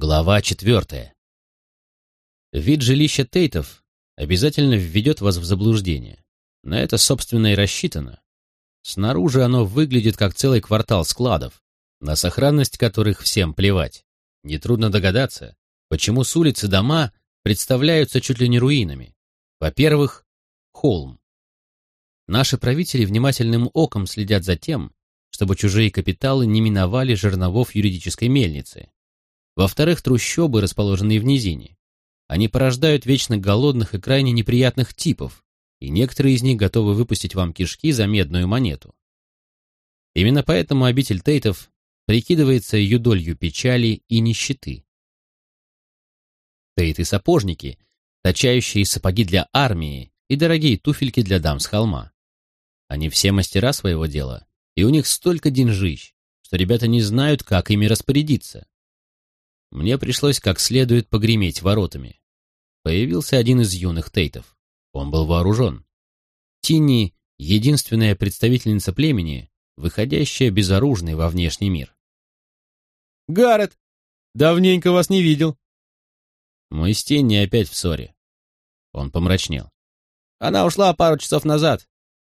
Глава четвертая. Вид жилища Тейтов обязательно введет вас в заблуждение. На это, собственно, и рассчитано. Снаружи оно выглядит как целый квартал складов, на сохранность которых всем плевать. Нетрудно догадаться, почему с улицы дома представляются чуть ли не руинами. Во-первых, холм. Наши правители внимательным оком следят за тем, чтобы чужие капиталы не миновали жерновов юридической мельницы. Во-вторых, трущобы, расположенные в низине. Они порождают вечно голодных и крайне неприятных типов, и некоторые из них готовы выпустить вам кишки за медную монету. Именно поэтому обитель Тейтов прикидывается юдолью печали и нищеты. Тейты-сапожники, точающие сапоги для армии и дорогие туфельки для дам с холма. Они все мастера своего дела, и у них столько деньжищ, что ребята не знают, как ими распорядиться. Мне пришлось как следует погреметь воротами. Появился один из юных Тейтов. Он был вооружен. Тинни — единственная представительница племени, выходящая безоружной во внешний мир. «Гаррет! Давненько вас не видел!» Мы с Тинни опять в ссоре. Он помрачнел. «Она ушла пару часов назад.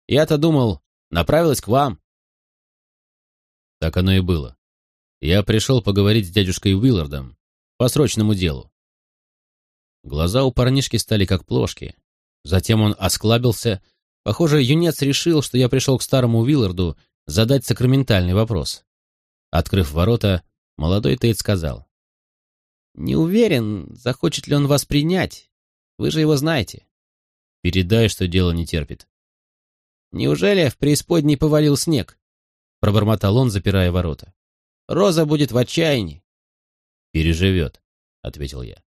Я-то думал, направилась к вам». Так оно и было. Я пришел поговорить с дядюшкой Уиллардом по срочному делу. Глаза у парнишки стали как плошки. Затем он осклабился. Похоже, юнец решил, что я пришел к старому Уилларду задать сакраментальный вопрос. Открыв ворота, молодой Тейт сказал. «Не уверен, захочет ли он вас принять. Вы же его знаете». «Передай, что дело не терпит». «Неужели в преисподней повалил снег?» Пробормотал он, запирая ворота. Роза будет в отчаянии. Переживет, ответил я.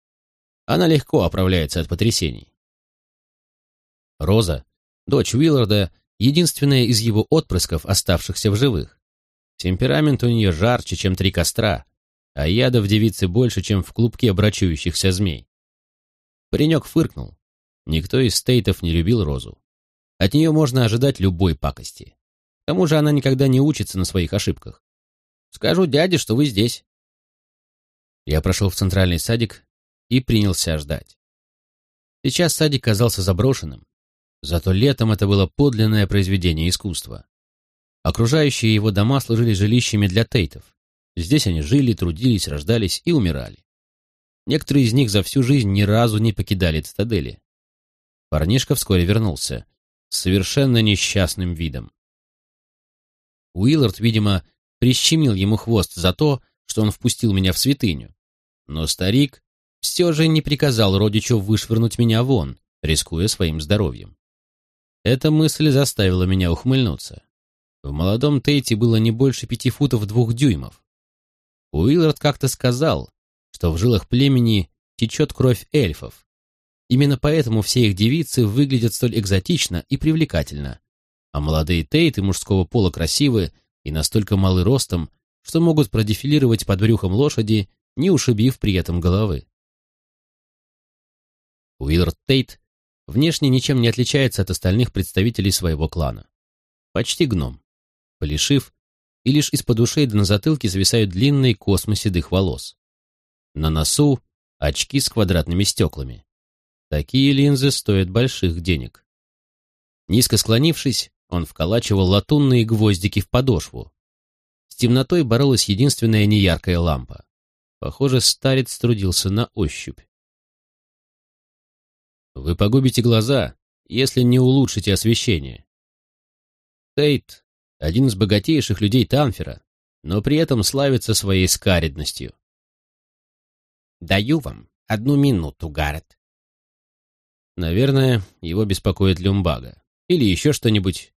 Она легко оправляется от потрясений. Роза, дочь Уилларда, единственная из его отпрысков, оставшихся в живых. Темперамент у нее жарче, чем три костра, а яда в девице больше, чем в клубке обрачующихся змей. Паренек фыркнул. Никто из стейтов не любил Розу. От нее можно ожидать любой пакости. К тому же она никогда не учится на своих ошибках. Скажу дяде, что вы здесь. Я прошел в центральный садик и принялся ждать. Сейчас садик казался заброшенным, зато летом это было подлинное произведение искусства. Окружающие его дома служили жилищами для тейтов. Здесь они жили, трудились, рождались и умирали. Некоторые из них за всю жизнь ни разу не покидали цитадели. Парнишка вскоре вернулся, с совершенно несчастным видом. Уиллард, видимо, прищемил ему хвост за то, что он впустил меня в святыню. Но старик все же не приказал родичу вышвырнуть меня вон, рискуя своим здоровьем. Эта мысль заставила меня ухмыльнуться. В молодом Тейте было не больше пяти футов двух дюймов. Уиллард как-то сказал, что в жилах племени течет кровь эльфов. Именно поэтому все их девицы выглядят столь экзотично и привлекательно, а молодые Тейты мужского пола красивы и настолько малы ростом, что могут продефилировать под брюхом лошади, не ушибив при этом головы. Уиллард Тейт внешне ничем не отличается от остальных представителей своего клана. Почти гном. Полишив, и лишь из-под ушей до на затылке зависают длинные космы седых волос. На носу очки с квадратными стеклами. Такие линзы стоят больших денег. Низко склонившись, он вколачивал латунные гвоздики в подошву. С темнотой боролась единственная неяркая лампа. Похоже, старец трудился на ощупь. Вы погубите глаза, если не улучшите освещение. Тейт — один из богатейших людей Танфера, но при этом славится своей скаридностью. «Даю вам одну минуту, Гаррет». Наверное, его беспокоит люмбага. Или еще что-нибудь,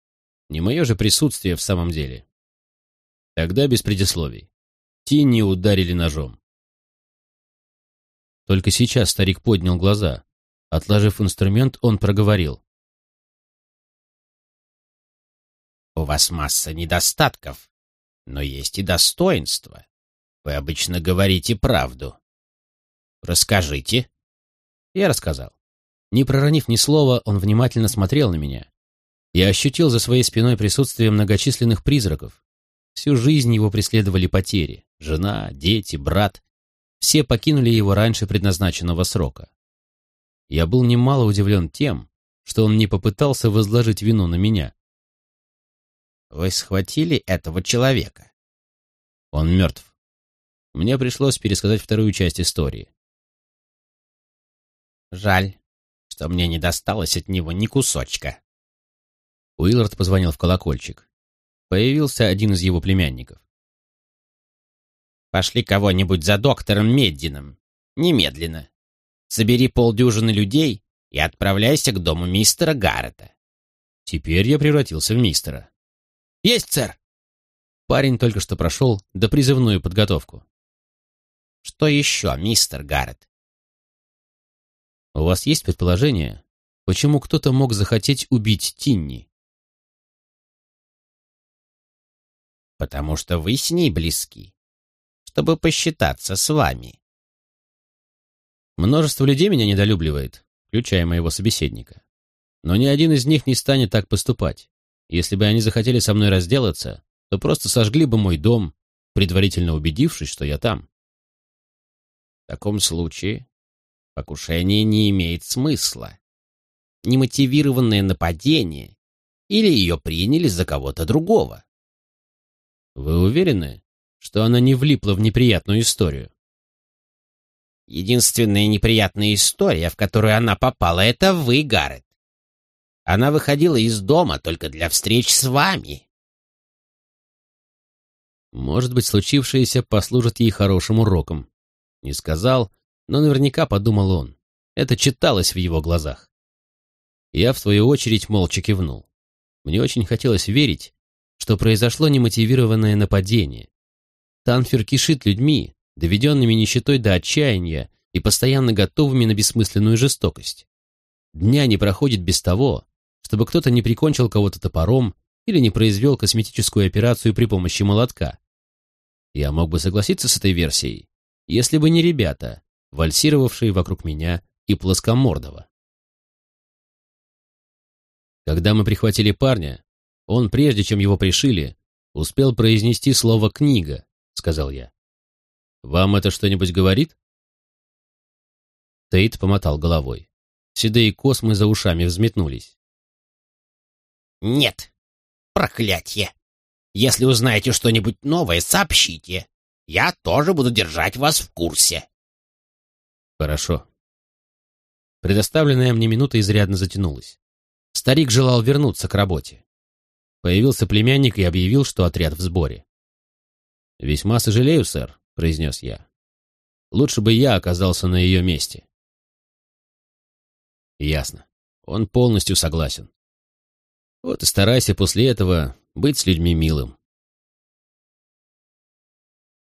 не мое же присутствие в самом деле. Тогда без предисловий. Тинни ударили ножом. Только сейчас старик поднял глаза. Отложив инструмент, он проговорил. «У вас масса недостатков, но есть и достоинства. Вы обычно говорите правду. Расскажите». Я рассказал. Не проронив ни слова, он внимательно смотрел на меня. Я ощутил за своей спиной присутствие многочисленных призраков. Всю жизнь его преследовали потери. Жена, дети, брат. все покинули его раньше предназначенного срока. Я был немало удивлен тем, что он не попытался возложить вину на меня. «Вы схватили этого человека?» «Он мертв. Мне пришлось пересказать вторую часть истории». «Жаль, что мне не досталось от него ни кусочка». Уиллард позвонил в колокольчик. Появился один из его племянников. Пошли кого-нибудь за доктором Меддином. Немедленно. Собери полдюжины людей и отправляйся к дому мистера Гаррета. Теперь я превратился в мистера. Есть, сэр. Парень только что прошел допризывную подготовку. Что еще, мистер Гаррет? У вас есть предположение, почему кто-то мог захотеть убить Тинни? Потому что вы с ней близки чтобы посчитаться с вами. Множество людей меня недолюбливает, включая моего собеседника. Но ни один из них не станет так поступать. Если бы они захотели со мной разделаться, то просто сожгли бы мой дом, предварительно убедившись, что я там. В таком случае покушение не имеет смысла. Немотивированное нападение или ее приняли за кого-то другого. Вы уверены, что она не влипла в неприятную историю. Единственная неприятная история, в которую она попала, это вы, Гаррет. Она выходила из дома только для встреч с вами. Может быть, случившееся послужит ей хорошим уроком. Не сказал, но наверняка подумал он. Это читалось в его глазах. Я, в свою очередь, молча кивнул. Мне очень хотелось верить, что произошло немотивированное нападение, Танфер кишит людьми, доведенными нищетой до отчаяния и постоянно готовыми на бессмысленную жестокость. Дня не проходит без того, чтобы кто-то не прикончил кого-то топором или не произвел косметическую операцию при помощи молотка. Я мог бы согласиться с этой версией, если бы не ребята, вальсировавшие вокруг меня и плоскомордого. Когда мы прихватили парня, он, прежде чем его пришили, успел произнести слово «книга», — сказал я. «Вам это что-нибудь говорит?» Тейт помотал головой. Седые космы за ушами взметнулись. «Нет, проклятье! Если узнаете что-нибудь новое, сообщите. Я тоже буду держать вас в курсе». «Хорошо». Предоставленная мне минута изрядно затянулась. Старик желал вернуться к работе. Появился племянник и объявил, что отряд в сборе. «Весьма сожалею, сэр», — произнес я. «Лучше бы я оказался на ее месте». Ясно. Он полностью согласен. Вот и старайся после этого быть с людьми милым.